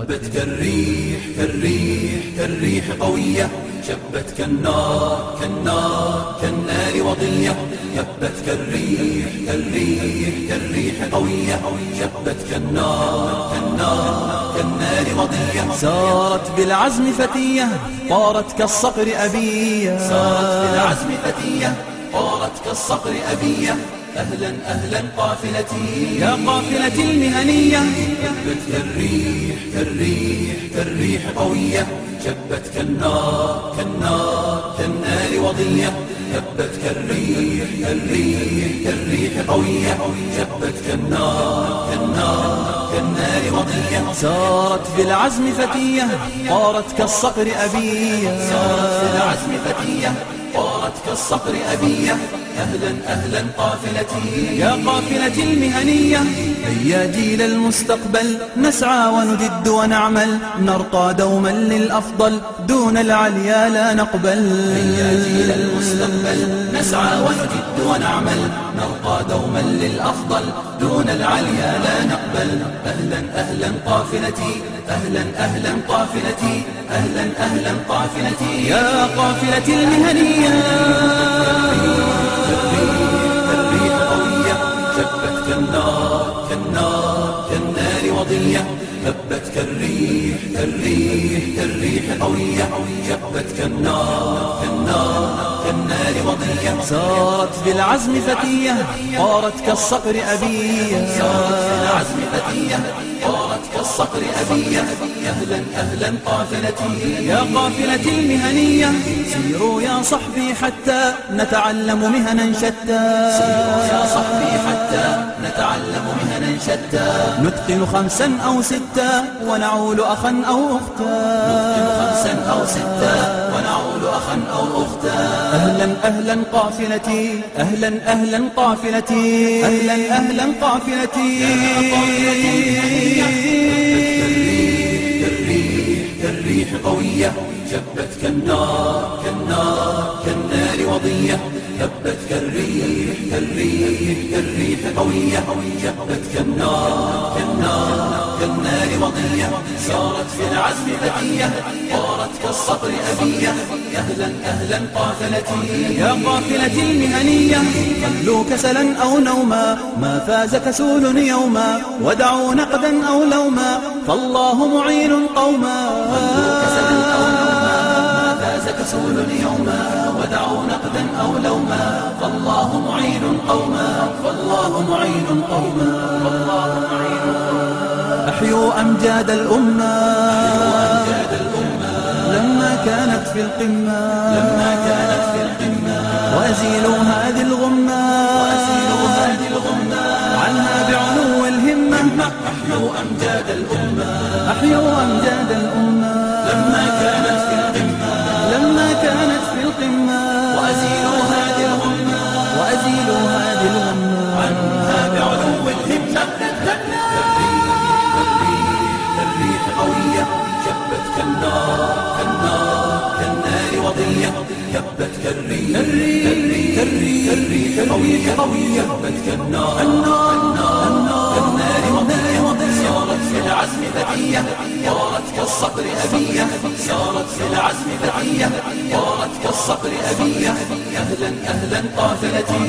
هبت كالريح كالريح كالريح قوية. شبت كالنار كالنار كالنار وضية هبت كالريح كالريح كالريح قوية. شبت كالنار كالنار كالنار وضية سارت بالعزم فتية طارت كالصقر أبية. سارت بالعزم فتية طارت كالصقر أبية. أهلا أهلا قافلتي. يا قافلة المهنية. شبت كالريح كالريح كالريح قوية. شبت كالنار كالنار كالنار وضية. شبت كالريح كالريح كالريح قوية. شبت كالنار كالنار كالنار وضية. سارت بالعزم فتية طارت كالصقر أبية. سارت بالعزم فتية طارت كالصقر أبية. أهلا أهلا قافلتي. يا قافلة المهنية. هيا جيل المستقبل نسعى ونجد ونعمل. نرقى دوما للأفضل دون العليا لا نقبل. هيا جيل المستقبل نسعى ونجد ونعمل. نرقى دوما للأفضل دون العليا لا نقبل. أهلا أهلا قافلتي. أهلا أهلا قافلتي. أهلا أهلا قافلتي. يا قافلة المهنية. هبت كالريح كالريح كالريح قوية شبت كالنار كالنار كالنار وضية. سارت بالعزم فتية طارت كالصقر أبية. سارت في العزم فتية طارت كالصقر أبية. أهلا أهلا قافلتي. يا قافلة المهنية سيروا يا صحبي حتى نتعلم مهنا شتى. صحبي حتى نتعلم مهنا شتى. نتقن خمسا أو ستا ونعول أخا أو أختا. خمسا أو ستا ونعول أخا أو أختا. أهلا أهلا قافلتي. أهلا أهلا قافلتي. أهلا أهلا قافلتي. كالريح كالريح قوية. شبت كالنار كالنار كالنار. وضية هبت كالريح كالريح كالريح قوية. شبت كالنار كالنار كالنار وضية. سارت في العزم فتية طارت كالصقر أبية. أهلا أهلا قافلتي يا قافلة المهنية خلوا كسلا أو نوما ما فاز كسول يوما. ودعوا نقدا أو لوما فالله معين قوما. كسلا أو نوما ما فاز كسول يوما. فالله معين قوما. أحيوا أمجاد الأمة أمجاد الأمة. لما كانت في القمة. لما كانت في القمة. وأزيلوا هذه الغمة. وأزيلوا هذه الغمة. عنها بعلو الهمة. أحيوا أمجاد الأمة. أحيوا أمجاد الأمة. كالريح قوية شبت كالنار النار كالنار وضية سارت في العزم فتية طارت كالصقر أبية. سارت في العزم فتية طارت كالصقر أبية. أهلا أهلا قافلتي